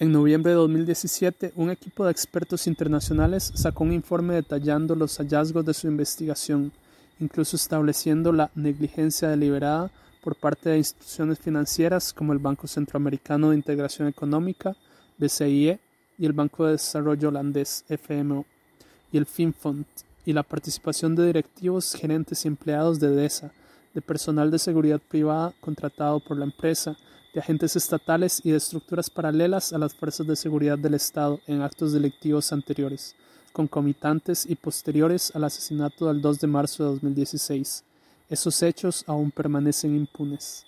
En noviembre de 2017, un equipo de expertos internacionales sacó un informe detallando los hallazgos de su investigación, incluso estableciendo la negligencia deliberada por parte de instituciones financieras como el Banco Centroamericano de Integración Económica, BCIE, y el Banco de Desarrollo Holandés, FMO, y el FinFond, y la participación de directivos, gerentes y empleados de DESA, de personal de seguridad privada contratado por la empresa, de agentes estatales y de estructuras paralelas a las fuerzas de seguridad del Estado en actos delictivos anteriores, concomitantes y posteriores al asesinato del 2 de marzo de 2016. Esos hechos aún permanecen impunes.